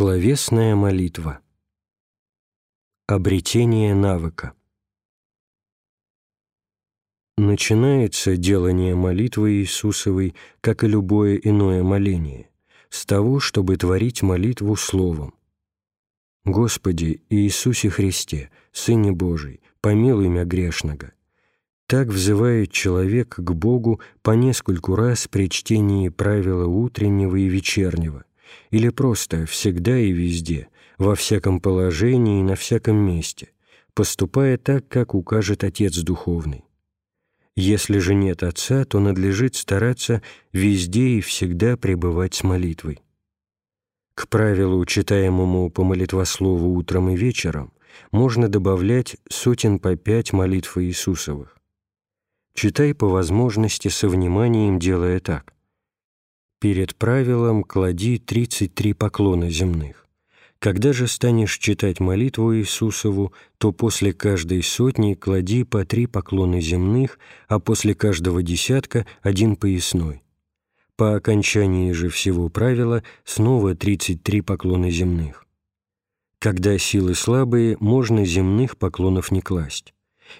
Словесная молитва. Обретение навыка. Начинается делание молитвы Иисусовой, как и любое иное моление, с того, чтобы творить молитву словом. «Господи Иисусе Христе, Сыне Божий, помилуй меня грешного». Так взывает человек к Богу по нескольку раз при чтении правила утреннего и вечернего, или просто всегда и везде, во всяком положении и на всяком месте, поступая так, как укажет Отец Духовный. Если же нет Отца, то надлежит стараться везде и всегда пребывать с молитвой. К правилу, читаемому по молитвослову утром и вечером, можно добавлять сотен по пять молитв Иисусовых. Читай по возможности со вниманием, делая так – Перед правилом клади 33 поклона земных. Когда же станешь читать молитву Иисусову, то после каждой сотни клади по три поклона земных, а после каждого десятка – один поясной. По окончании же всего правила снова 33 поклона земных. Когда силы слабые, можно земных поклонов не класть,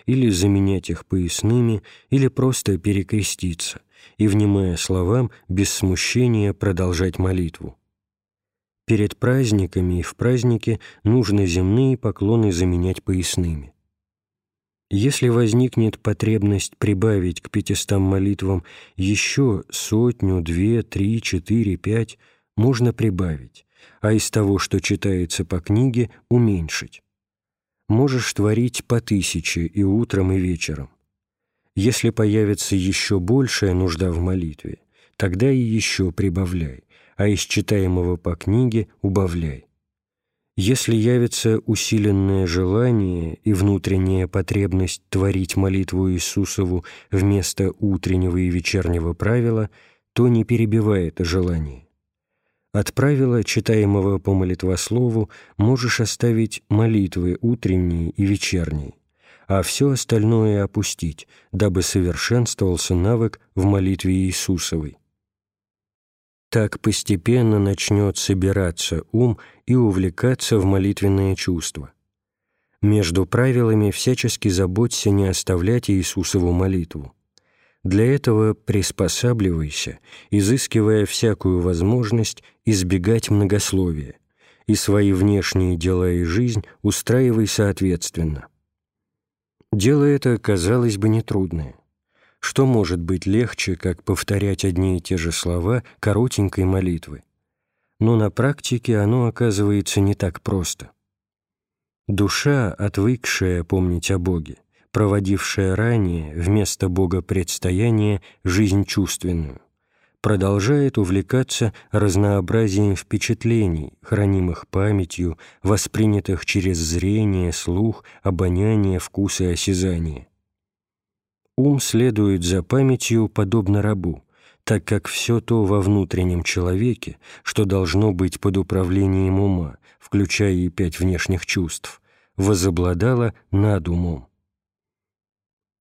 или заменять их поясными, или просто перекреститься, и, внимая словам, без смущения продолжать молитву. Перед праздниками и в празднике нужно земные поклоны заменять поясными. Если возникнет потребность прибавить к пятистам молитвам еще сотню, две, три, четыре, пять, можно прибавить, а из того, что читается по книге, уменьшить. Можешь творить по тысяче и утром, и вечером. Если появится еще большая нужда в молитве, тогда и еще прибавляй, а из читаемого по книге убавляй. Если явится усиленное желание и внутренняя потребность творить молитву Иисусову вместо утреннего и вечернего правила, то не перебивай это желание. От правила, читаемого по молитвослову, можешь оставить молитвы утренние и вечерние а все остальное опустить, дабы совершенствовался навык в молитве Иисусовой. Так постепенно начнет собираться ум и увлекаться в молитвенное чувство. Между правилами всячески заботься не оставлять Иисусову молитву. Для этого приспосабливайся, изыскивая всякую возможность избегать многословия, и свои внешние дела и жизнь устраивай соответственно. Дело это, казалось бы, нетрудное. Что может быть легче, как повторять одни и те же слова коротенькой молитвы? Но на практике оно оказывается не так просто. Душа, отвыкшая помнить о Боге, проводившая ранее вместо Бога предстояния жизнь чувственную, продолжает увлекаться разнообразием впечатлений, хранимых памятью, воспринятых через зрение, слух, обоняние, вкус и осязание. Ум следует за памятью подобно рабу, так как все то во внутреннем человеке, что должно быть под управлением ума, включая и пять внешних чувств, возобладало над умом.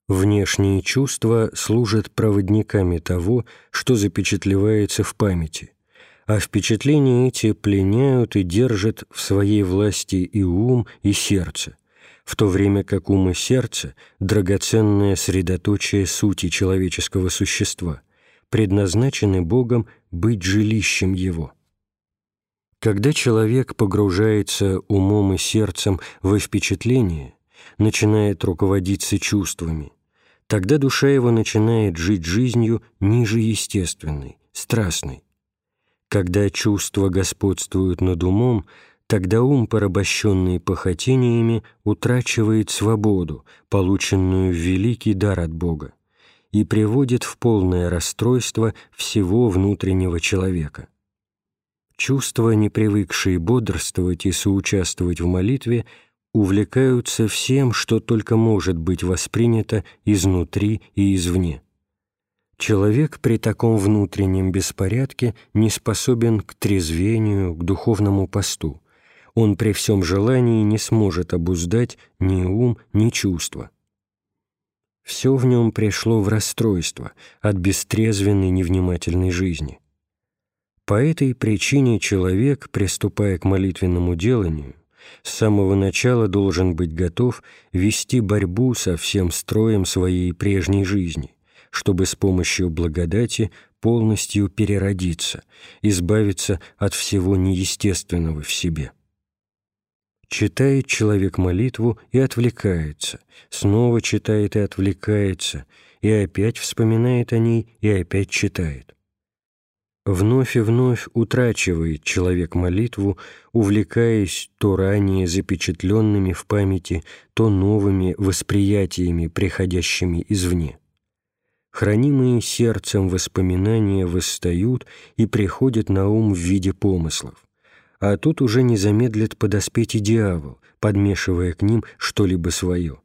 Внешние чувства служат проводниками того, что запечатлевается в памяти, а впечатления эти пленяют и держат в своей власти и ум, и сердце, в то время как ум и сердце – драгоценное средоточие сути человеческого существа, предназначены Богом быть жилищем Его. Когда человек погружается умом и сердцем во впечатление, начинает руководиться чувствами – Тогда душа его начинает жить жизнью ниже естественной, страстной. Когда чувства господствуют над умом, тогда ум, порабощенный похотениями, утрачивает свободу, полученную в великий дар от Бога, и приводит в полное расстройство всего внутреннего человека. Чувства, не привыкшие бодрствовать и соучаствовать в молитве, увлекаются всем, что только может быть воспринято изнутри и извне. Человек при таком внутреннем беспорядке не способен к трезвению, к духовному посту. Он при всем желании не сможет обуздать ни ум, ни чувства. Все в нем пришло в расстройство от бестрезвенной невнимательной жизни. По этой причине человек, приступая к молитвенному деланию, с самого начала должен быть готов вести борьбу со всем строем своей прежней жизни, чтобы с помощью благодати полностью переродиться, избавиться от всего неестественного в себе. Читает человек молитву и отвлекается, снова читает и отвлекается, и опять вспоминает о ней и опять читает. Вновь и вновь утрачивает человек молитву, увлекаясь то ранее запечатленными в памяти, то новыми восприятиями, приходящими извне. Хранимые сердцем воспоминания восстают и приходят на ум в виде помыслов. А тут уже не замедлит подоспеть и дьявол, подмешивая к ним что-либо свое.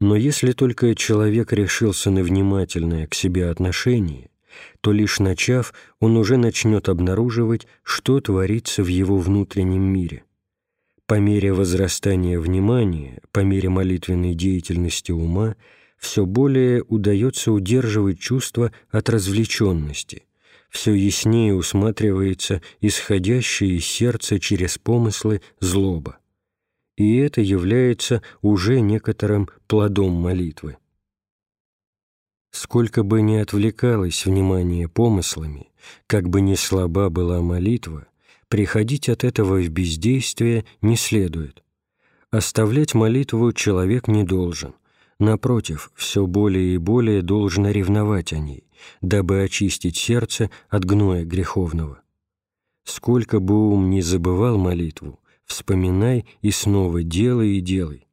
Но если только человек решился на внимательное к себе отношение, то лишь начав, он уже начнет обнаруживать, что творится в его внутреннем мире. По мере возрастания внимания, по мере молитвенной деятельности ума – все более удается удерживать чувство от развлеченности, все яснее усматривается исходящее из сердца через помыслы злоба. И это является уже некоторым плодом молитвы. Сколько бы ни отвлекалось внимание помыслами, как бы ни слаба была молитва, приходить от этого в бездействие не следует. Оставлять молитву человек не должен, Напротив, все более и более должно ревновать о ней, дабы очистить сердце от гноя греховного. Сколько бы ум не забывал молитву, вспоминай и снова делай и делай.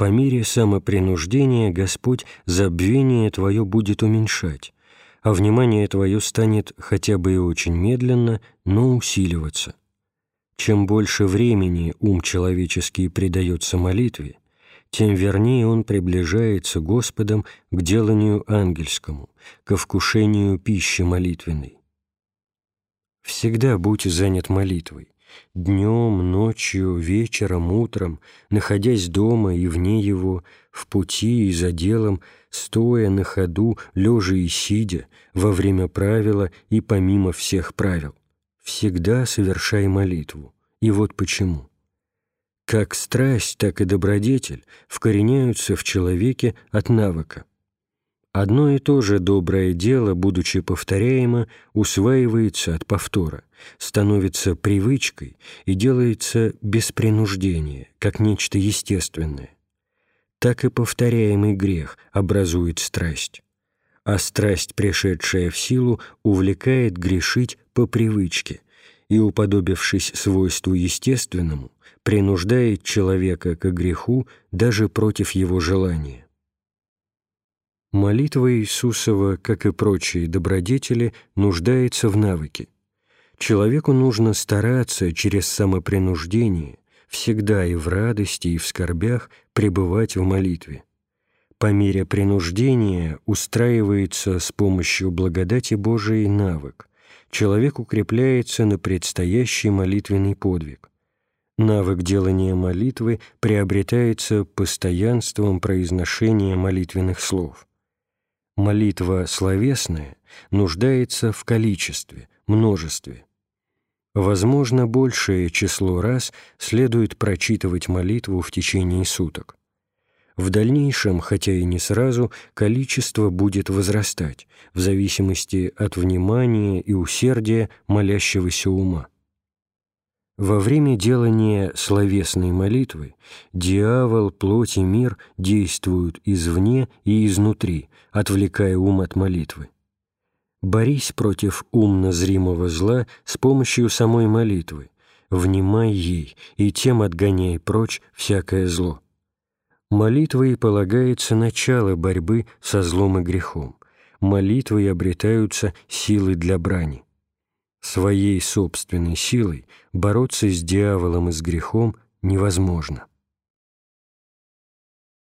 По мере самопринуждения Господь забвение твое будет уменьшать, а внимание твое станет хотя бы и очень медленно, но усиливаться. Чем больше времени ум человеческий предается молитве, тем вернее он приближается Господом к деланию ангельскому, ко вкушению пищи молитвенной. Всегда будь занят молитвой, днем, ночью, вечером, утром, находясь дома и вне его, в пути и за делом, стоя на ходу, лежа и сидя, во время правила и помимо всех правил. Всегда совершай молитву. И вот почему. Как страсть, так и добродетель вкореняются в человеке от навыка. Одно и то же доброе дело, будучи повторяемо, усваивается от повтора, становится привычкой и делается без принуждения, как нечто естественное. Так и повторяемый грех образует страсть, а страсть, пришедшая в силу, увлекает грешить по привычке и, уподобившись свойству естественному, принуждает человека к греху даже против его желания. Молитва Иисусова, как и прочие добродетели, нуждается в навыке. Человеку нужно стараться через самопринуждение всегда и в радости, и в скорбях пребывать в молитве. По мере принуждения устраивается с помощью благодати Божией навык. Человек укрепляется на предстоящий молитвенный подвиг. Навык делания молитвы приобретается постоянством произношения молитвенных слов. Молитва словесная нуждается в количестве, множестве. Возможно, большее число раз следует прочитывать молитву в течение суток. В дальнейшем, хотя и не сразу, количество будет возрастать в зависимости от внимания и усердия молящегося ума. Во время делания словесной молитвы дьявол, плоть и мир действуют извне и изнутри, отвлекая ум от молитвы. Борись против умно-зримого зла с помощью самой молитвы, внимай ей и тем отгоняй прочь всякое зло. Молитвой полагается начало борьбы со злом и грехом. Молитвой обретаются силы для брани. Своей собственной силой бороться с дьяволом и с грехом невозможно.